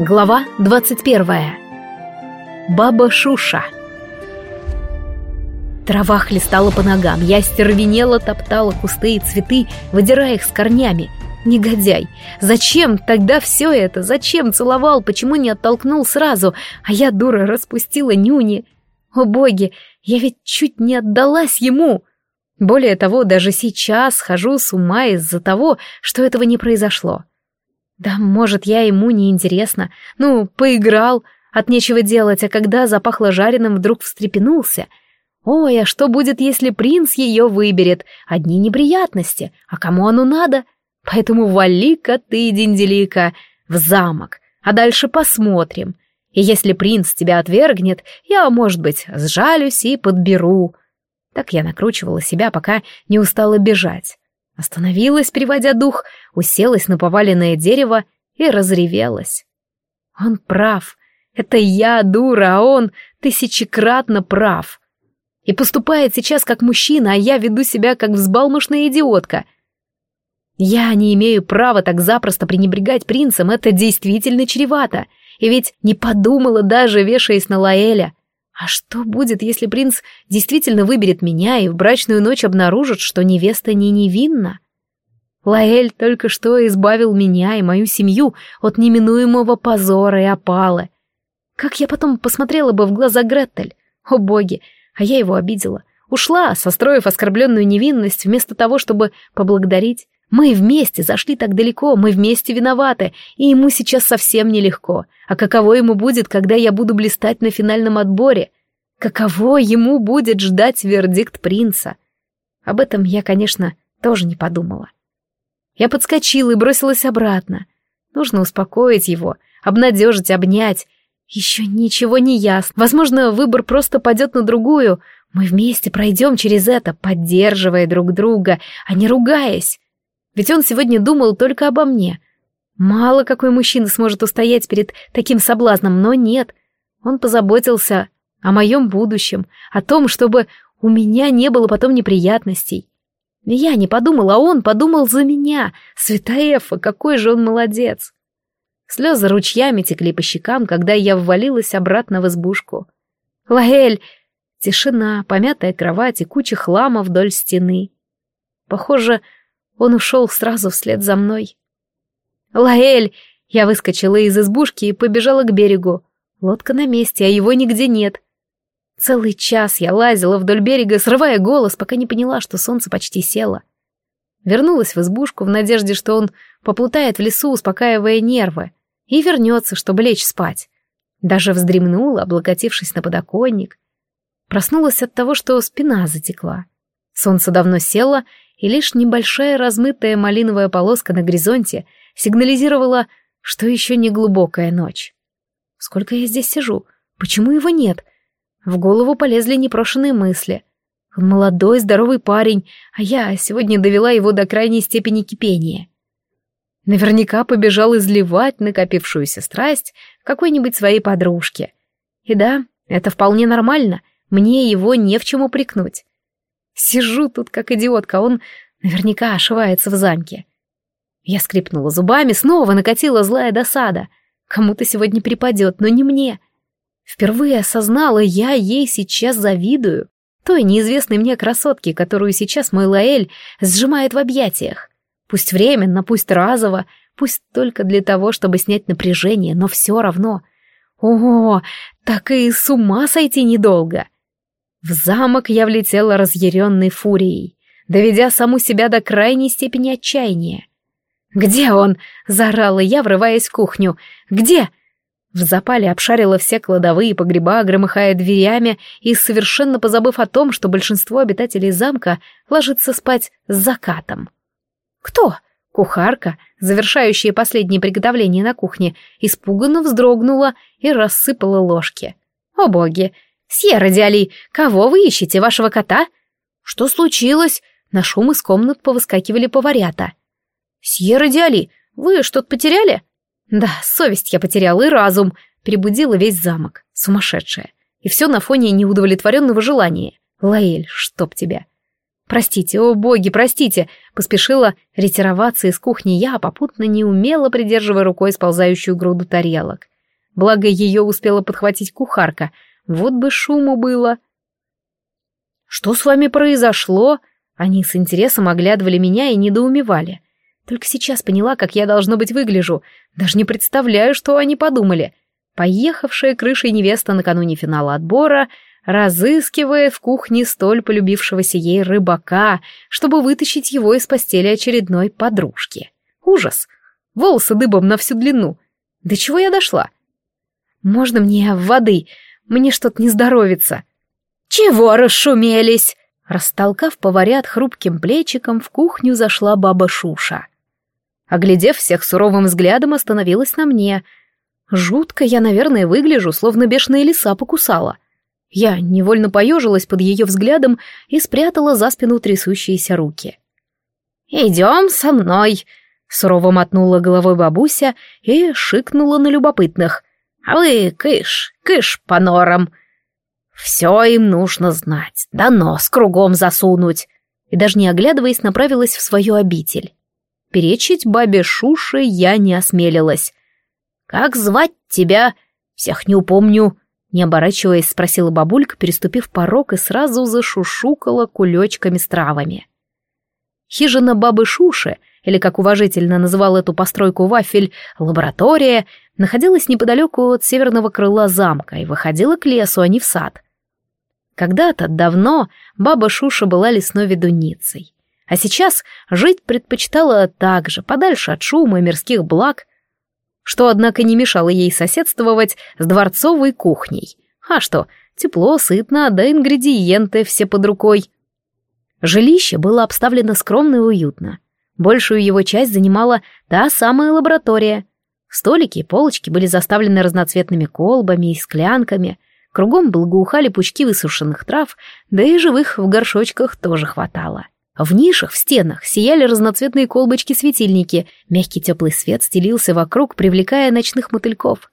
Глава 21. Баба Шуша. Трава хлестала по ногам, я стервенела, топтала кусты и цветы, выдирая их с корнями. Негодяй! Зачем тогда все это? Зачем целовал? Почему не оттолкнул сразу? А я, дура, распустила нюни. О боги, я ведь чуть не отдалась ему. Более того, даже сейчас хожу с ума из-за того, что этого не произошло. Да, может, я ему не интересна. Ну, поиграл, от нечего делать, а когда запахло жареным, вдруг встрепенулся. Ой, а что будет, если принц ее выберет? Одни неприятности. А кому оно надо? Поэтому вали-ка ты, Динделика, в замок, а дальше посмотрим. И если принц тебя отвергнет, я, может быть, сжалюсь и подберу. Так я накручивала себя, пока не устала бежать. Остановилась, переводя дух, уселась на поваленное дерево и разревелась. Он прав. Это я дура, а он тысячекратно прав. И поступает сейчас как мужчина, а я веду себя как взбалмошная идиотка. Я не имею права так запросто пренебрегать принцем, это действительно чревато. И ведь не подумала даже, вешаясь на Лаэля. А что будет, если принц действительно выберет меня и в брачную ночь обнаружит, что невеста не невинна? Лаэль только что избавил меня и мою семью от неминуемого позора и опалы. Как я потом посмотрела бы в глаза Гретель? О боги, а я его обидела. Ушла, состроив оскорбленную невинность, вместо того, чтобы поблагодарить. Мы вместе зашли так далеко, мы вместе виноваты, и ему сейчас совсем нелегко. А каково ему будет, когда я буду блистать на финальном отборе? Каково ему будет ждать вердикт принца? Об этом я, конечно, тоже не подумала. Я подскочила и бросилась обратно. Нужно успокоить его, обнадежить, обнять. Еще ничего не ясно. Возможно, выбор просто падет на другую. Мы вместе пройдем через это, поддерживая друг друга, а не ругаясь. Ведь он сегодня думал только обо мне. Мало какой мужчина сможет устоять перед таким соблазном, но нет. Он позаботился о моем будущем, о том, чтобы у меня не было потом неприятностей. Я не подумала, а он подумал за меня. Святая Эфа, какой же он молодец. Слезы ручьями текли по щекам, когда я ввалилась обратно в избушку. Лаэль! Тишина, помятая кровать и куча хлама вдоль стены. Похоже, он ушел сразу вслед за мной. «Лаэль!» Я выскочила из избушки и побежала к берегу. Лодка на месте, а его нигде нет. Целый час я лазила вдоль берега, срывая голос, пока не поняла, что солнце почти село. Вернулась в избушку в надежде, что он поплутает в лесу, успокаивая нервы, и вернется, чтобы лечь спать. Даже вздремнула, облокотившись на подоконник. Проснулась от того, что спина затекла. Солнце давно село, и лишь небольшая размытая малиновая полоска на горизонте сигнализировала, что еще не глубокая ночь. Сколько я здесь сижу? Почему его нет? В голову полезли непрошенные мысли. Он молодой, здоровый парень, а я сегодня довела его до крайней степени кипения. Наверняка побежал изливать накопившуюся страсть какой-нибудь своей подружке. И да, это вполне нормально, мне его не в чем упрекнуть. Сижу тут как идиотка, он наверняка ошивается в замке. Я скрипнула зубами, снова накатила злая досада. Кому-то сегодня припадет, но не мне. Впервые осознала, я ей сейчас завидую. Той неизвестной мне красотке, которую сейчас мой Лаэль сжимает в объятиях. Пусть временно, пусть разово, пусть только для того, чтобы снять напряжение, но все равно. О, так и с ума сойти недолго. В замок я влетела разъяренной фурией, доведя саму себя до крайней степени отчаяния. «Где он?» — заорала я, врываясь в кухню. «Где?» В запале обшарила все кладовые погреба, громыхая дверями и совершенно позабыв о том, что большинство обитателей замка ложится спать с закатом. «Кто?» Кухарка, завершающая последние приготовления на кухне, испуганно вздрогнула и рассыпала ложки. «О боги! «Сьерра Диали, кого вы ищете, вашего кота?» «Что случилось?» На шум из комнат повыскакивали поварята. «Сьерра Диали, вы что-то потеряли?» «Да, совесть я потеряла и разум», перебудила весь замок, сумасшедшая. И все на фоне неудовлетворенного желания. «Лаэль, чтоб тебя!» «Простите, о боги, простите!» Поспешила ретироваться из кухни я, попутно неумело придерживая рукой сползающую груду тарелок. Благо ее успела подхватить кухарка. Вот бы шуму было. «Что с вами произошло?» Они с интересом оглядывали меня и недоумевали. Только сейчас поняла, как я должно быть выгляжу. Даже не представляю, что они подумали. Поехавшая крышей невеста накануне финала отбора разыскивает в кухне столь полюбившегося ей рыбака, чтобы вытащить его из постели очередной подружки. Ужас! Волосы дыбом на всю длину. До чего я дошла? Можно мне воды? Мне что-то не здоровится. Чего расшумелись? Растолкав поварят хрупким плечиком, в кухню зашла баба Шуша. Оглядев всех суровым взглядом, остановилась на мне. Жутко я, наверное, выгляжу, словно бешеная лиса покусала. Я невольно поежилась под ее взглядом и спрятала за спину трясущиеся руки. «Идем со мной!» — сурово мотнула головой бабуся и шикнула на любопытных. «А вы, кыш, кыш по норам!» Все им нужно знать, да нос кругом засунуть. И даже не оглядываясь, направилась в свою обитель. Перечить бабе Шуше я не осмелилась. «Как звать тебя? Всех не упомню», — не оборачиваясь, спросила бабулька, переступив порог и сразу зашушукала кулечками с травами. Хижина бабы Шуши, или, как уважительно называл эту постройку Вафель, лаборатория, находилась неподалеку от северного крыла замка и выходила к лесу, а не в сад. Когда-то давно баба Шуша была лесной ведуницей, а сейчас жить предпочитала так же, подальше от шума и мирских благ, что, однако, не мешало ей соседствовать с дворцовой кухней. А что, тепло, сытно, да ингредиенты все под рукой. Жилище было обставлено скромно и уютно. Большую его часть занимала та самая лаборатория. Столики и полочки были заставлены разноцветными колбами и склянками — Кругом благоухали пучки высушенных трав, да и живых в горшочках тоже хватало. В нишах, в стенах сияли разноцветные колбочки-светильники, мягкий теплый свет стелился вокруг, привлекая ночных мотыльков.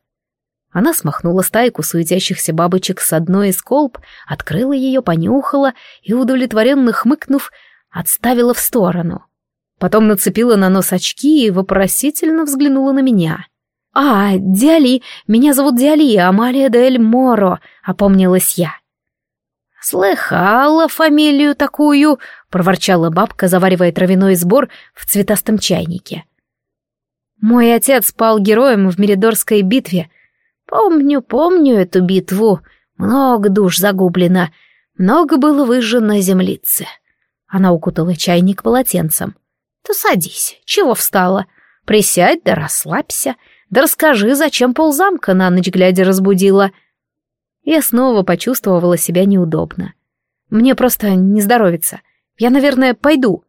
Она смахнула стайку суетящихся бабочек с одной из колб, открыла ее, понюхала и, удовлетворенно хмыкнув, отставила в сторону. Потом нацепила на нос очки и вопросительно взглянула на меня — «А, Диали, меня зовут Диали, Амалия Дель Моро», — опомнилась я. «Слыхала фамилию такую», — проворчала бабка, заваривая травяной сбор в цветастом чайнике. «Мой отец пал героем в Меридорской битве. Помню, помню эту битву. Много душ загублено, много было выжжено землицы». Она укутала чайник полотенцем. «Ты садись, чего встала? Присядь да расслабься». Да расскажи, зачем ползамка на ночь глядя разбудила?» Я снова почувствовала себя неудобно. «Мне просто не здоровится. Я, наверное, пойду».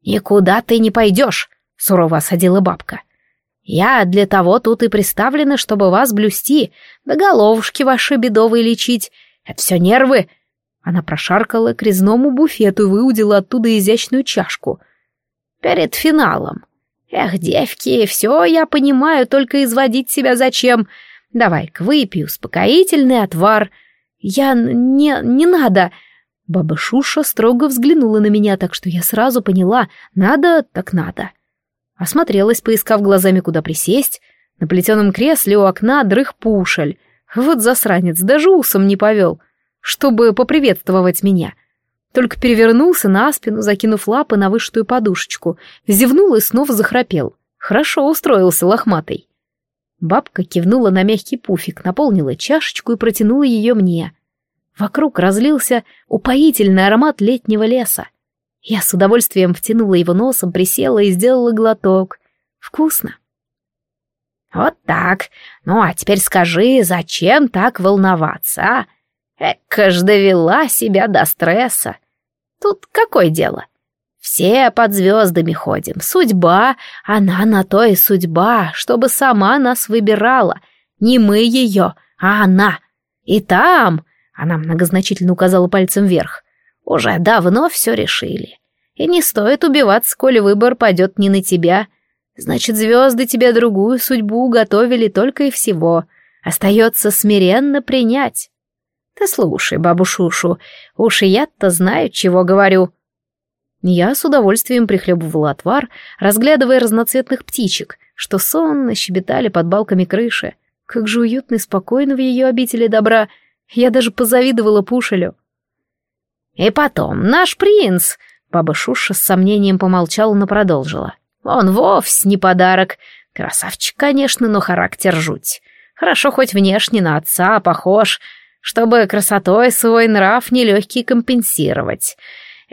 «И куда ты не пойдешь?» — сурово осадила бабка. «Я для того тут и приставлена, чтобы вас блюсти, да головушки ваши бедовые лечить. Это все нервы». Она прошаркала к резному буфету и выудила оттуда изящную чашку. «Перед финалом. Эх, девки, все я понимаю, только изводить себя зачем? Давай-ка выпей успокоительный отвар. Я... не... не надо. Баба Шуша строго взглянула на меня, так что я сразу поняла, надо так надо. Осмотрелась, поискав глазами, куда присесть. На плетеном кресле у окна дрых пушель. Вот засранец, даже усом не повел, чтобы поприветствовать меня только перевернулся на спину, закинув лапы на вышитую подушечку, зевнул и снова захрапел. Хорошо устроился лохматый. Бабка кивнула на мягкий пуфик, наполнила чашечку и протянула ее мне. Вокруг разлился упоительный аромат летнего леса. Я с удовольствием втянула его носом, присела и сделала глоток. Вкусно. «Вот так. Ну, а теперь скажи, зачем так волноваться, а? Эка ж довела себя до стресса. Тут какое дело? Все под звездами ходим. Судьба, она на то и судьба, чтобы сама нас выбирала. Не мы ее, а она. И там, она многозначительно указала пальцем вверх, уже давно все решили. И не стоит убиваться, коли выбор падет не на тебя. Значит, звезды тебе другую судьбу готовили только и всего. Остается смиренно принять. Ты слушай, бабу Шушу, уж и я-то знаю, чего говорю. Я с удовольствием прихлебывала отвар, разглядывая разноцветных птичек, что сонно щебетали под балками крыши. Как же уютно и спокойно в ее обители добра. Я даже позавидовала Пушелю. «И потом, наш принц!» Баба Шуша с сомнением помолчала, но продолжила. «Он вовсе не подарок. Красавчик, конечно, но характер жуть. Хорошо хоть внешне на отца похож, чтобы красотой свой нрав нелегкий компенсировать.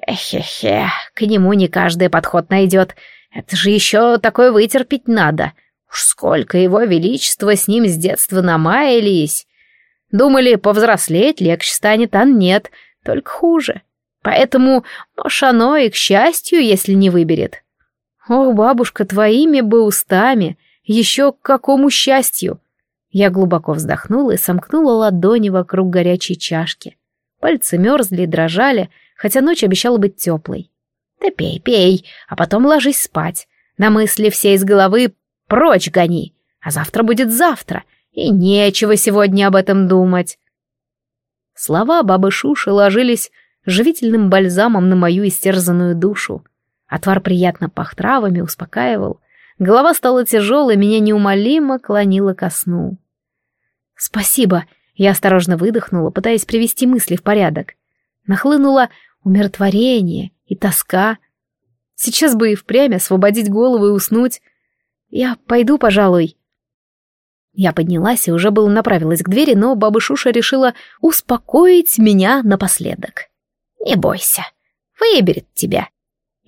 Эхе-хе, к нему не каждый подход найдет. Это же еще такое вытерпеть надо. Уж сколько его величества с ним с детства намаялись. Думали, повзрослеть легче станет, а нет, только хуже. Поэтому, может, оно и к счастью, если не выберет. Ох, бабушка, твоими бы устами, еще к какому счастью. Я глубоко вздохнула и сомкнула ладони вокруг горячей чашки. Пальцы мерзли и дрожали, хотя ночь обещала быть теплой. Ты пей, пей, а потом ложись спать. На мысли все из головы прочь гони, а завтра будет завтра, и нечего сегодня об этом думать. Слова бабы Шуши ложились живительным бальзамом на мою истерзанную душу. Отвар приятно пах травами, успокаивал. Голова стала тяжелой, меня неумолимо клонило ко сну. «Спасибо!» — я осторожно выдохнула, пытаясь привести мысли в порядок. Нахлынуло умиротворение и тоска. Сейчас бы и впрямь освободить голову и уснуть. Я пойду, пожалуй. Я поднялась и уже было направилась к двери, но баба Шуша решила успокоить меня напоследок. «Не бойся, выберет тебя.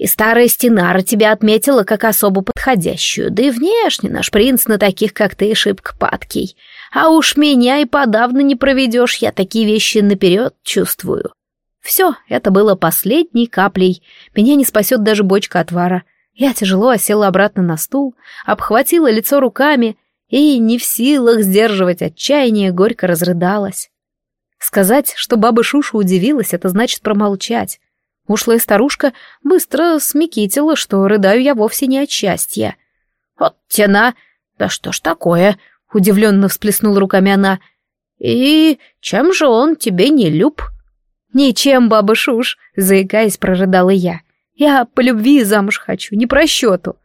И старая стенара тебя отметила как особо подходящую, да и внешне наш принц на таких, как ты, шибко падкий. А уж меня и подавно не проведешь, я такие вещи наперед чувствую. Все, это было последней каплей. Меня не спасет даже бочка отвара. Я тяжело осела обратно на стул, обхватила лицо руками и, не в силах сдерживать отчаяние, горько разрыдалась. Сказать, что баба Шуша удивилась, это значит промолчать. Ушлая старушка быстро смекитила, что рыдаю я вовсе не от счастья. «Вот тена! Да что ж такое?» — удивленно всплеснула руками она. «И чем же он тебе не люб?» «Ничем, баба Шуш!» — заикаясь, прорыдала я. «Я по любви замуж хочу, не про счету».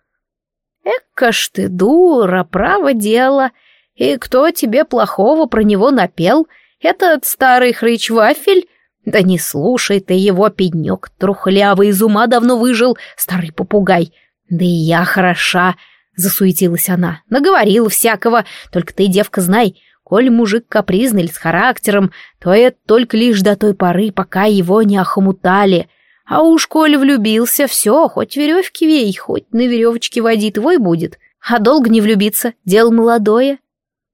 «Эка ж ты дура, право дело. И кто тебе плохого про него напел? Этот старый хрыч-вафель?» Да не слушай ты его, пенек, трухлявый, из ума давно выжил, старый попугай. Да и я хороша, засуетилась она. Наговорила всякого, только ты, девка, знай, коль мужик капризный или с характером, то это только лишь до той поры, пока его не охомутали. А уж коль влюбился, все, хоть веревки вей, хоть на веревочке води твой будет. А долго не влюбиться, дело молодое.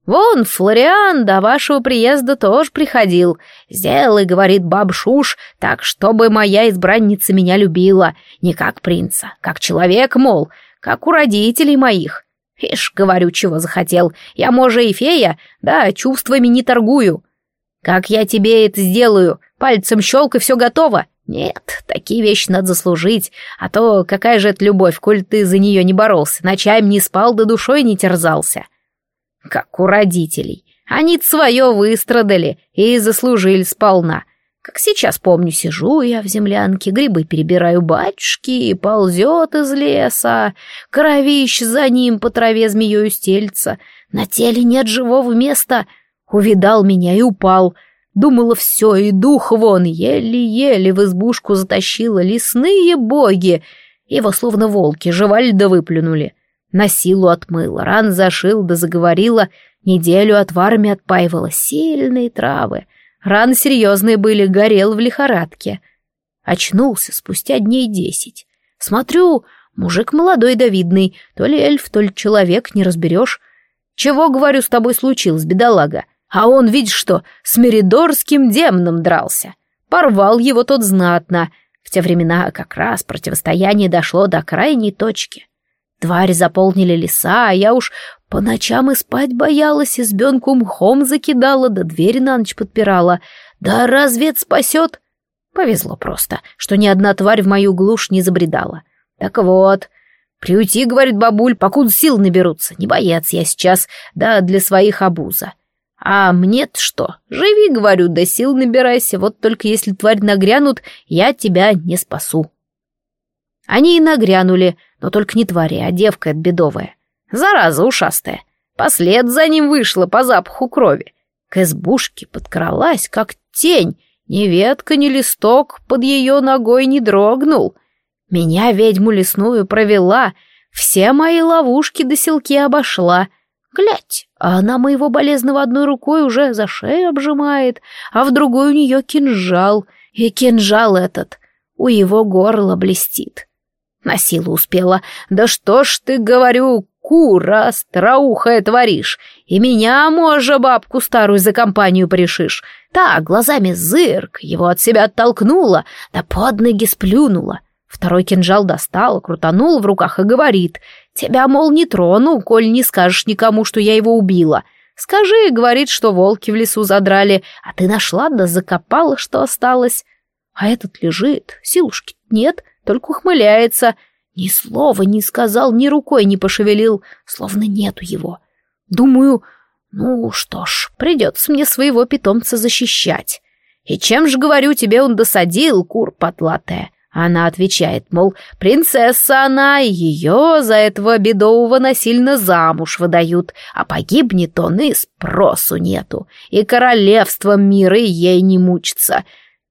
«Вон, Флориан до вашего приезда тоже приходил. Сделай, — говорит бабшуш, — так, чтобы моя избранница меня любила. Не как принца, как человек, мол, как у родителей моих. Ишь, говорю, чего захотел. Я, може, и фея, да, чувствами не торгую. Как я тебе это сделаю? Пальцем щелк и все готово? Нет, такие вещи надо заслужить, а то какая же это любовь, коль ты за нее не боролся, ночами не спал, да душой не терзался» как у родителей. Они свое выстрадали и заслужили сполна. Как сейчас помню, сижу я в землянке, грибы перебираю батюшки, и ползет из леса, кровищ за ним по траве змеёю стельца, на теле нет живого места. Увидал меня и упал. Думала, все, и дух вон, еле-еле в избушку затащила лесные боги. Его словно волки жевали да выплюнули. На силу отмыла, ран зашил да заговорила, неделю отварами отпаивала, сильные травы. Раны серьезные были, горел в лихорадке. Очнулся спустя дней десять. Смотрю, мужик молодой да видный, то ли эльф, то ли человек, не разберешь. Чего, говорю, с тобой случилось, бедолага? А он, видишь что, с меридорским демоном дрался. Порвал его тот знатно. В те времена как раз противостояние дошло до крайней точки. Твари заполнили леса, а я уж по ночам и спать боялась, избенку мхом закидала, да двери на ночь подпирала. Да разве это спасет? Повезло просто, что ни одна тварь в мою глушь не забредала. Так вот, приюти, говорит бабуль, покуда сил наберутся. Не боец я сейчас, да для своих обуза. А мне-то что? Живи, говорю, да сил набирайся, вот только если тварь нагрянут, я тебя не спасу. Они и нагрянули, но только не твари, а девка эта бедовая. Зараза ушастая. Послед за ним вышла по запаху крови. К избушке подкралась, как тень. Ни ветка, ни листок под ее ногой не дрогнул. Меня ведьму лесную провела, все мои ловушки до селки обошла. Глядь, а она моего болезного одной рукой уже за шею обжимает, а в другой у нее кинжал, и кинжал этот у его горла блестит. На силу успела. Да что ж ты, говорю, кура остроухая творишь, и меня, може, бабку старую за компанию пришишь. Та глазами зырк, его от себя оттолкнула, да под ноги сплюнула. Второй кинжал достал, крутанул в руках и говорит, «Тебя, мол, не трону, коль не скажешь никому, что я его убила. Скажи, — говорит, — что волки в лесу задрали, а ты нашла да закопала, что осталось. А этот лежит, силушки нет, только ухмыляется. Ни слова не сказал, ни рукой не пошевелил, словно нету его. Думаю, ну что ж, придется мне своего питомца защищать. И чем же, говорю, тебе он досадил, кур потлатая? Она отвечает, мол, принцесса она, ее за этого бедового насильно замуж выдают, а погибнет он и спросу нету, и королевством мира ей не мучится.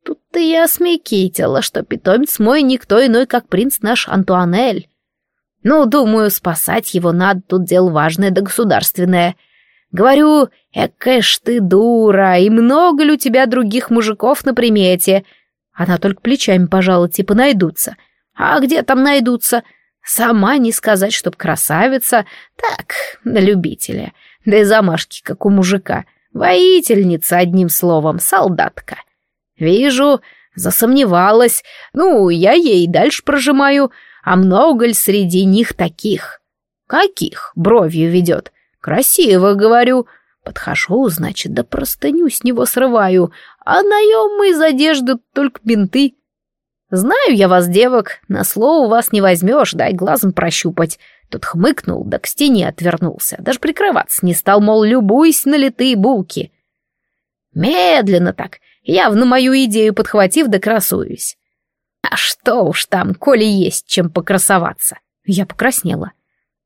Тут-то я смекитила, что питомец мой никто иной, как принц наш Антуанель. Ну, думаю, спасать его надо, тут дело важное да государственное. Говорю, ж ты дура, и много ли у тебя других мужиков на примете? Она только плечами пожала, типа найдутся. А где там найдутся? Сама не сказать, чтоб красавица. Так, на любителя. Да и замашки, как у мужика. Воительница, одним словом, солдатка. — Вижу, засомневалась. Ну, я ей дальше прожимаю. А много ли среди них таких? Каких? Бровью ведет. Красиво, говорю. Подхожу, значит, да простыню с него срываю. А наем из одежды только бинты. Знаю я вас, девок, на слово вас не возьмешь, дай глазом прощупать. Тут хмыкнул, да к стене отвернулся. Даже прикрываться не стал, мол, любуйся на литые булки. Медленно так, явно мою идею подхватив да красуюсь. А что уж там, коли есть чем покрасоваться. Я покраснела.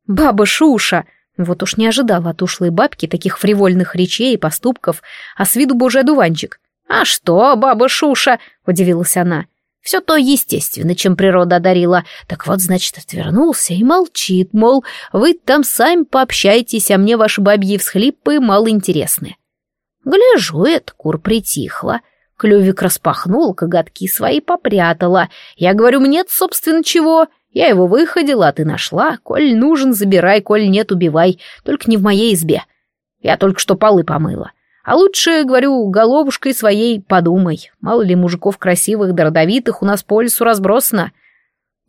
Баба Шуша! Вот уж не ожидала от ушлой бабки таких фривольных речей и поступков, а с виду божий одуванчик. «А что, баба Шуша?» — удивилась она. «Все то естественно, чем природа одарила. Так вот, значит, отвернулся и молчит, мол, вы там сами пообщайтесь, а мне ваши бабьи всхлипы мало интересны». Гляжу, это кур притихла. Клювик распахнул, коготки свои попрятала. Я говорю, мне собственно, чего? Я его выходила, а ты нашла. Коль нужен, забирай, коль нет, убивай. Только не в моей избе. Я только что полы помыла. А лучше, говорю, головушкой своей подумай. Мало ли мужиков красивых да родовитых у нас по лесу разбросано.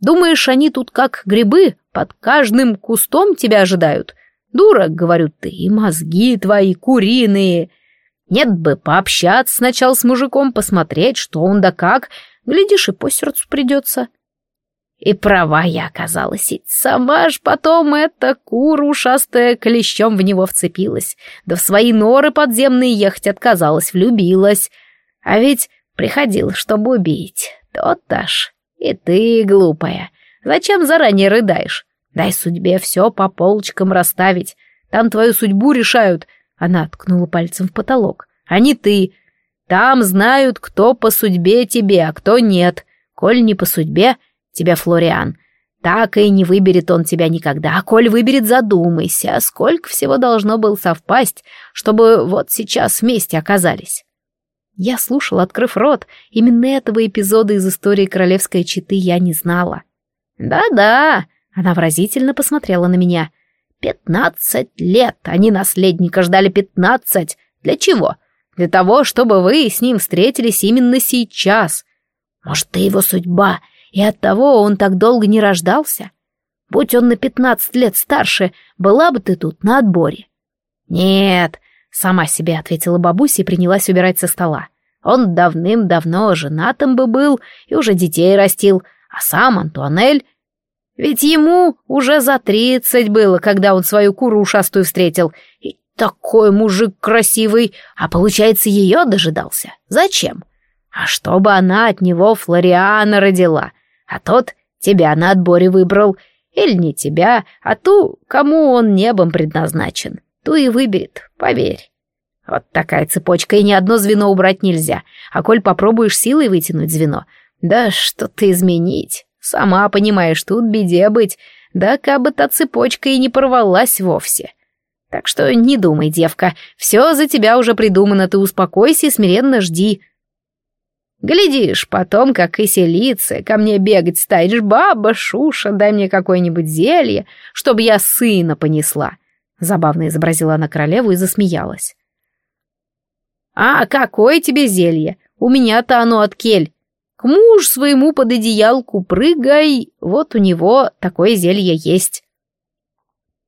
Думаешь, они тут как грибы, под каждым кустом тебя ожидают? Дура, говорю ты, и мозги твои куриные. Нет бы пообщаться сначала с мужиком, посмотреть, что он да как, глядишь, и по сердцу придется. И права я оказалась, и сама ж потом эта кура ушастая клещом в него вцепилась, да в свои норы подземные ехать отказалась, влюбилась. А ведь приходил, чтобы убить. Тот-то ж. И ты, глупая, зачем заранее рыдаешь? Дай судьбе все по полочкам расставить. Там твою судьбу решают — она ткнула пальцем в потолок. «А не ты. Там знают, кто по судьбе тебе, а кто нет. Коль не по судьбе, тебя Флориан. Так и не выберет он тебя никогда. А коль выберет, задумайся, сколько всего должно было совпасть, чтобы вот сейчас вместе оказались». Я слушал, открыв рот. Именно этого эпизода из истории королевской четы я не знала. «Да-да», — она выразительно посмотрела на меня. Пятнадцать лет они наследника ждали пятнадцать. Для чего? Для того, чтобы вы с ним встретились именно сейчас. Может, ты его судьба, и оттого он так долго не рождался? Будь он на пятнадцать лет старше, была бы ты тут на отборе. Нет, сама себе ответила бабуся и принялась убирать со стола. Он давным-давно женатым бы был и уже детей растил, а сам Антуанель ведь ему уже за тридцать было, когда он свою куру ушастую встретил. И такой мужик красивый, а получается, ее дожидался. Зачем? А чтобы она от него Флориана родила, а тот Тебя на отборе выбрал. Или не тебя, а ту, кому он небом предназначен. Ту и выберет, поверь. Вот такая цепочка, и ни одно звено убрать нельзя. А коль попробуешь силой вытянуть звено, да что-то изменить. Сама понимаешь, тут беде быть. Да кабы та цепочка и не порвалась вовсе. Так что не думай, девка, все за тебя уже придумано, ты успокойся и смиренно жди. Глядишь, потом, как и селиться, ко мне бегать станешь, баба, Шуша, дай мне какое-нибудь зелье, чтобы я сына понесла. Забавно изобразила она королеву и засмеялась. «А какое тебе зелье? У меня-то оно от кель. К муж своему под одеялку прыгай, вот у него такое зелье есть».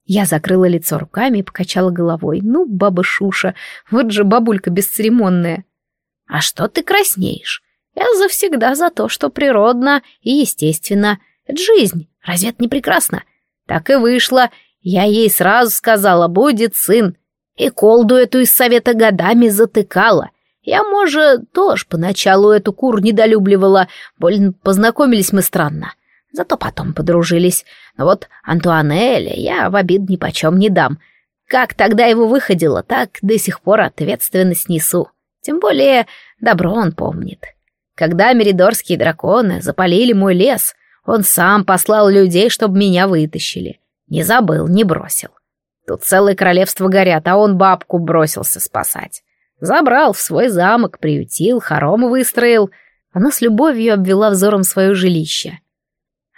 Я закрыла лицо руками и покачала головой. Ну, баба Шуша, вот же бабулька бесцеремонная. А что ты краснеешь? Я завсегда за то, что природно и естественно. Это жизнь, разве это не прекрасно? Так и вышло. Я ей сразу сказала, будет сын. И колду эту из совета годами затыкала. Я, может, тоже поначалу эту кур недолюбливала, больно познакомились мы странно. Зато потом подружились. Но вот Антуанеля я в обид ни почем не дам. Как тогда его выходило, так до сих пор ответственность несу. Тем более добро он помнит. Когда меридорские драконы запалили мой лес, он сам послал людей, чтобы меня вытащили. Не забыл, не бросил. Тут целое королевство горят, а он бабку бросился спасать. Забрал в свой замок, приютил, хоромы выстроил. Она с любовью обвела взором свое жилище.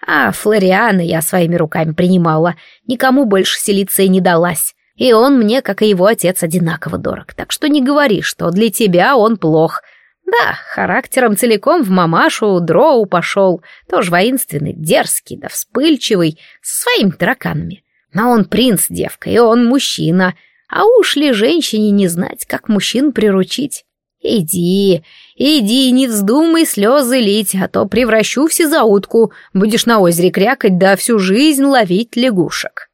А Флориана я своими руками принимала, никому больше селиться и не далась. И он мне, как и его отец, одинаково дорог, так что не говори, что для тебя он плох. Да, характером целиком в мамашу Дроу пошел, тоже воинственный, дерзкий да вспыльчивый, с своими тараканами. Но он принц, девка, и он мужчина, а уж ли женщине не знать, как мужчин приручить? Иди, иди, не вздумай слезы лить, а то превращу в сизаутку, будешь на озере крякать, да всю жизнь ловить лягушек.